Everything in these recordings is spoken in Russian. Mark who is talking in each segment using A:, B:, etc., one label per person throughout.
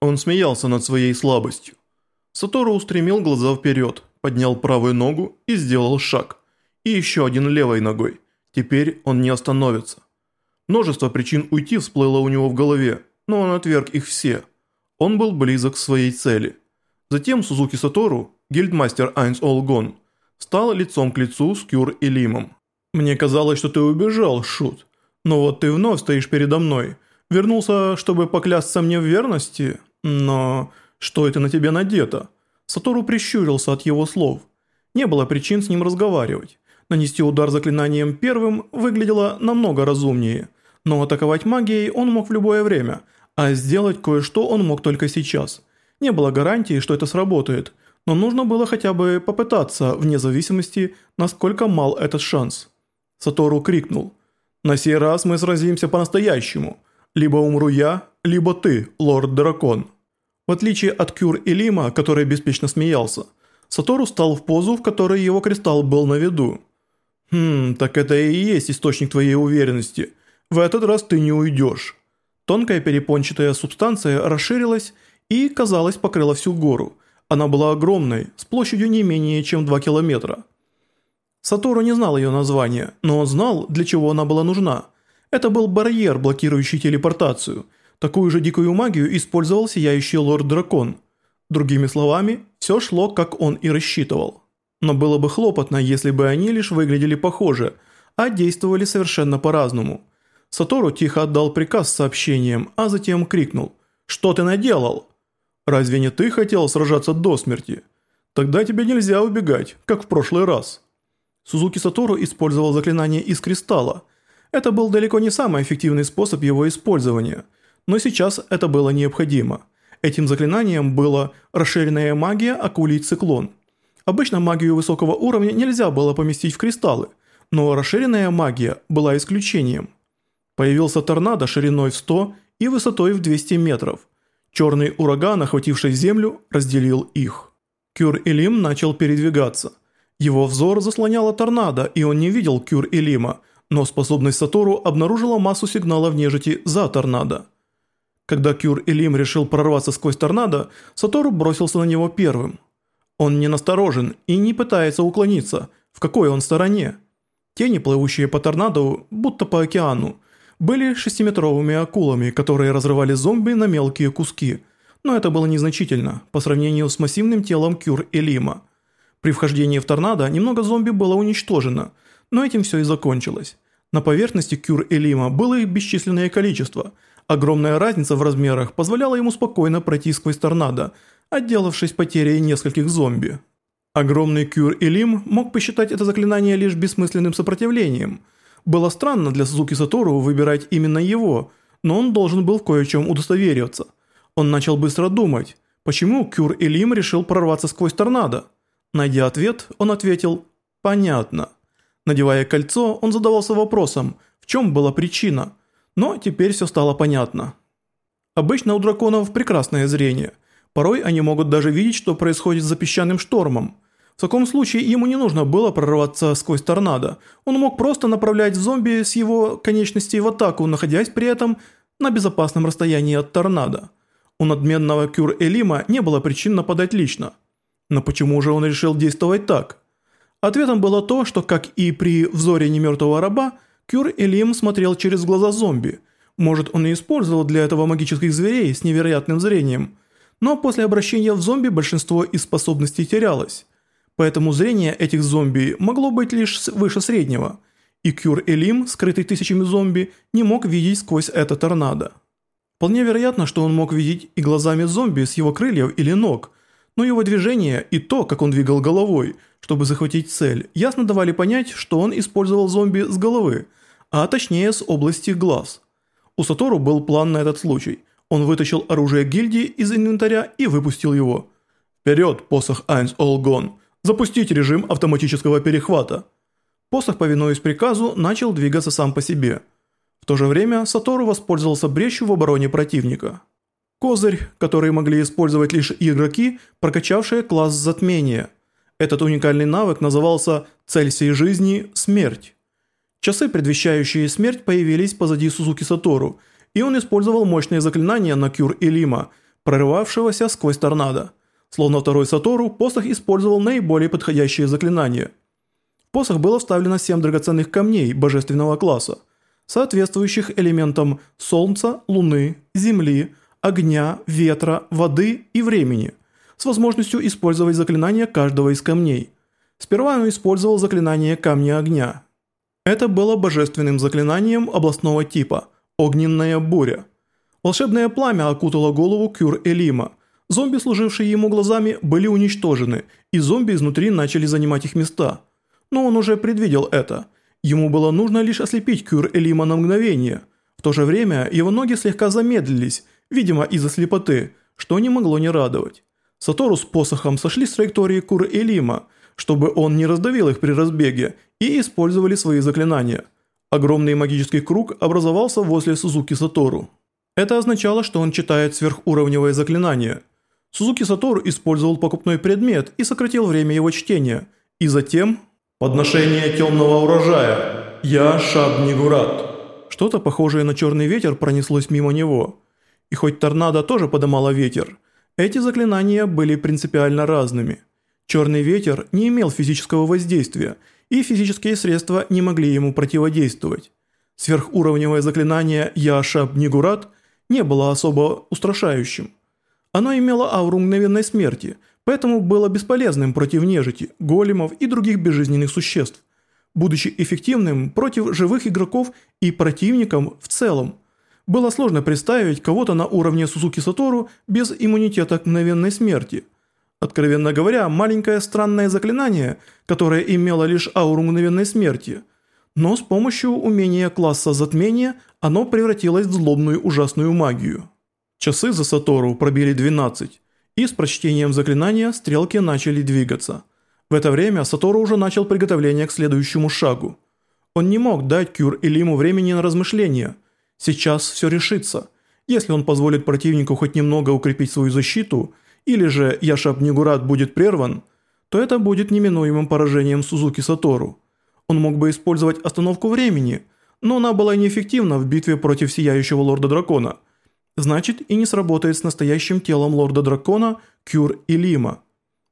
A: Он смеялся над своей слабостью. Сатору устремил глаза вперед, поднял правую ногу и сделал шаг. И еще один левой ногой. Теперь он не остановится. Множество причин уйти всплыло у него в голове, но он отверг их все. Он был близок к своей цели. Затем Сузуки Сатору, гильдмастер Айнс Олгон, стал лицом к лицу с Кюр и Лимом. «Мне казалось, что ты убежал, Шут. Но вот ты вновь стоишь передо мной. Вернулся, чтобы поклясться мне в верности? Но что это на тебе надето?» Сатору прищурился от его слов. Не было причин с ним разговаривать. Нанести удар заклинанием первым выглядело намного разумнее, но атаковать магией он мог в любое время, а сделать кое-что он мог только сейчас. Не было гарантии, что это сработает, но нужно было хотя бы попытаться, вне зависимости, насколько мал этот шанс. Сатору крикнул. «На сей раз мы сразимся по-настоящему. Либо умру я, либо ты, лорд-дракон». В отличие от Кюр и Лима, который беспечно смеялся, Сатору стал в позу, в которой его кристалл был на виду. «Хм, так это и есть источник твоей уверенности. В этот раз ты не уйдешь». Тонкая перепончатая субстанция расширилась и, казалось, покрыла всю гору. Она была огромной, с площадью не менее чем 2 километра. Сатору не знал ее названия, но он знал, для чего она была нужна. Это был барьер, блокирующий телепортацию. Такую же дикую магию использовал Сияющий Лорд-Дракон. Другими словами, все шло, как он и рассчитывал. Но было бы хлопотно, если бы они лишь выглядели похоже, а действовали совершенно по-разному. Сатору тихо отдал приказ с сообщением, а затем крикнул «Что ты наделал?» Разве не ты хотел сражаться до смерти? Тогда тебе нельзя убегать, как в прошлый раз. Сузуки Сатору использовал заклинание из кристалла. Это был далеко не самый эффективный способ его использования, но сейчас это было необходимо. Этим заклинанием было расширенная магия акулий циклон. Обычно магию высокого уровня нельзя было поместить в кристаллы, но расширенная магия была исключением. Появился торнадо шириной в 100 и высотой в 200 метров. Черный ураган, охвативший землю, разделил их. Кюр-Элим начал передвигаться. Его взор заслоняло торнадо, и он не видел Кюр-Элима, но способность Сатору обнаружила массу сигналов нежити за торнадо. Когда Кюр-Элим решил прорваться сквозь торнадо, Сатору бросился на него первым. Он не насторожен и не пытается уклониться, в какой он стороне. Тени, плывущие по торнадо, будто по океану, были шестиметровыми акулами, которые разрывали зомби на мелкие куски, но это было незначительно по сравнению с массивным телом Кюр и Лима. При вхождении в торнадо немного зомби было уничтожено, но этим все и закончилось. На поверхности Кюр и Лима было их бесчисленное количество. Огромная разница в размерах позволяла ему спокойно пройти сквозь торнадо, отделавшись потерей нескольких зомби. Огромный Кюр и Лим мог посчитать это заклинание лишь бессмысленным сопротивлением – было странно для Сузуки Сатору выбирать именно его, но он должен был в кое-чем удостовериться. Он начал быстро думать, почему Кюр Элим решил прорваться сквозь торнадо. Найдя ответ, он ответил «понятно». Надевая кольцо, он задавался вопросом, в чем была причина, но теперь все стало понятно. Обычно у драконов прекрасное зрение. Порой они могут даже видеть, что происходит за песчаным штормом – в таком случае ему не нужно было прорваться сквозь торнадо. Он мог просто направлять зомби с его конечностей в атаку, находясь при этом на безопасном расстоянии от торнадо. У надменного Кюр-Элима не было причин нападать лично. Но почему же он решил действовать так? Ответом было то, что, как и при взоре немертвого раба, Кюр-Элим смотрел через глаза зомби. Может, он и использовал для этого магических зверей с невероятным зрением. Но после обращения в зомби большинство из способностей терялось поэтому зрение этих зомби могло быть лишь выше среднего, и Кюр-Элим, скрытый тысячами зомби, не мог видеть сквозь это торнадо. Вполне вероятно, что он мог видеть и глазами зомби с его крыльев или ног, но его движение и то, как он двигал головой, чтобы захватить цель, ясно давали понять, что он использовал зомби с головы, а точнее с области глаз. У Сатору был план на этот случай. Он вытащил оружие гильдии из инвентаря и выпустил его. «Вперед, посох Айнс Олгон!» Запустить режим автоматического перехвата. Посох, повинуясь приказу, начал двигаться сам по себе. В то же время Сатору воспользовался брещью в обороне противника. Козырь, который могли использовать лишь игроки, прокачавшие класс затмения. Этот уникальный навык назывался «Цель всей жизни – смерть». Часы, предвещающие смерть, появились позади Сузуки Сатору, и он использовал мощные заклинания на Кюр и Лима, прорывавшегося сквозь торнадо. Словно второй Сатору, посох использовал наиболее подходящие заклинания. В посох было вставлено 7 драгоценных камней божественного класса, соответствующих элементам Солнца, Луны, Земли, огня, ветра, воды и времени, с возможностью использовать заклинания каждого из камней. Сперва он использовал заклинание Камня Огня. Это было божественным заклинанием областного типа – Огненная буря. Волшебное пламя окутало голову Кюр-Элима. Зомби, служившие ему глазами, были уничтожены, и зомби изнутри начали занимать их места. Но он уже предвидел это. Ему было нужно лишь ослепить Кюр-Элима на мгновение. В то же время его ноги слегка замедлились, видимо из-за слепоты, что не могло не радовать. Сатору с посохом сошли с траектории Кур-Элима, чтобы он не раздавил их при разбеге, и использовали свои заклинания. Огромный магический круг образовался возле Сузуки Сатору. Это означало, что он читает сверхуровневое заклинание. Сузуки Сатору использовал покупной предмет и сократил время его чтения. И затем... «Подношение темного урожая. Я Шабнигурат». Что-то похожее на черный ветер пронеслось мимо него. И хоть торнадо тоже подымало ветер, эти заклинания были принципиально разными. Черный ветер не имел физического воздействия, и физические средства не могли ему противодействовать. Сверхуровневое заклинание «Я Шабнигурат» – не было особо устрашающим. Оно имело ауру мгновенной смерти, поэтому было бесполезным против нежити, големов и других безжизненных существ, будучи эффективным против живых игроков и противникам в целом. Было сложно представить кого-то на уровне Сузуки Сатору без иммунитета к мгновенной смерти. Откровенно говоря, маленькое странное заклинание, которое имело лишь ауру мгновенной смерти – но с помощью умения класса затмения оно превратилось в злобную ужасную магию. Часы за Сатору пробили 12, и с прочтением заклинания стрелки начали двигаться. В это время Сатору уже начал приготовление к следующему шагу. Он не мог дать Кюр Элиму времени на размышления. Сейчас все решится. Если он позволит противнику хоть немного укрепить свою защиту, или же Яшаб Нигурат будет прерван, то это будет неминуемым поражением Сузуки Сатору. Он мог бы использовать остановку времени, но она была неэффективна в битве против Сияющего Лорда Дракона. Значит, и не сработает с настоящим телом Лорда Дракона, Кюр и Лима.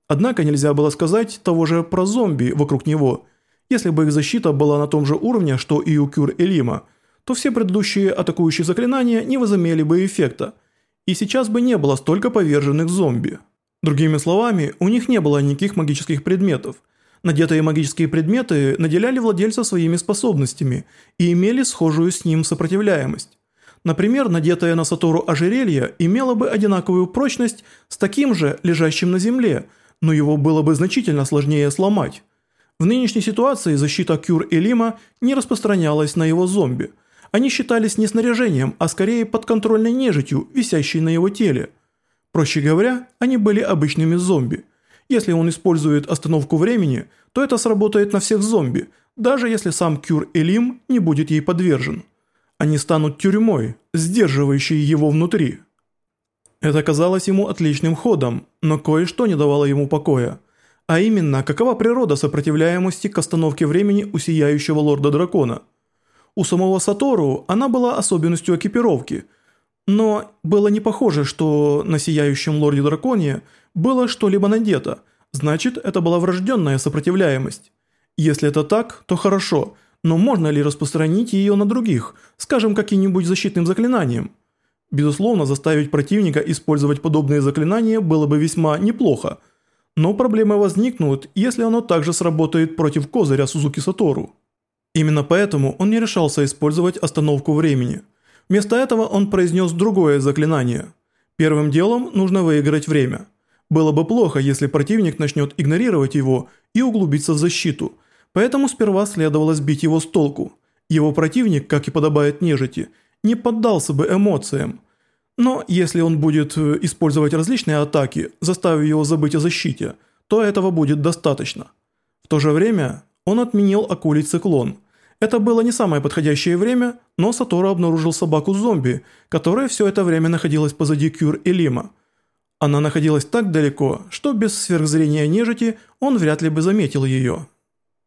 A: Однако нельзя было сказать того же про зомби вокруг него. Если бы их защита была на том же уровне, что и у Кюр и Лима, то все предыдущие атакующие заклинания не возымели бы эффекта, и сейчас бы не было столько поверженных зомби. Другими словами, у них не было никаких магических предметов – Надетые магические предметы наделяли владельца своими способностями и имели схожую с ним сопротивляемость. Например, надетое на Сатору ожерелье имело бы одинаковую прочность с таким же, лежащим на земле, но его было бы значительно сложнее сломать. В нынешней ситуации защита Кюр и Лима не распространялась на его зомби. Они считались не снаряжением, а скорее подконтрольной нежитью, висящей на его теле. Проще говоря, они были обычными зомби – если он использует остановку времени, то это сработает на всех зомби, даже если сам Кюр Элим не будет ей подвержен. Они станут тюрьмой, сдерживающей его внутри. Это казалось ему отличным ходом, но кое-что не давало ему покоя. А именно, какова природа сопротивляемости к остановке времени у Сияющего Лорда Дракона. У самого Сатору она была особенностью экипировки, но было не похоже, что на Сияющем Лорде Драконе – было что-либо надето, значит это была врожденная сопротивляемость. Если это так, то хорошо, но можно ли распространить ее на других, скажем, каким-нибудь защитным заклинанием? Безусловно, заставить противника использовать подобные заклинания было бы весьма неплохо, но проблемы возникнут, если оно также сработает против козыря Сузуки Сатору. Именно поэтому он не решался использовать остановку времени. Вместо этого он произнес другое заклинание. Первым делом нужно выиграть время – было бы плохо, если противник начнет игнорировать его и углубиться в защиту, поэтому сперва следовало сбить его с толку. Его противник, как и подобает нежити, не поддался бы эмоциям. Но если он будет э, использовать различные атаки, заставив его забыть о защите, то этого будет достаточно. В то же время он отменил акулий циклон. Это было не самое подходящее время, но Сатору обнаружил собаку-зомби, которая все это время находилась позади Кюр и Лима. Она находилась так далеко, что без сверхзрения нежити он вряд ли бы заметил ее.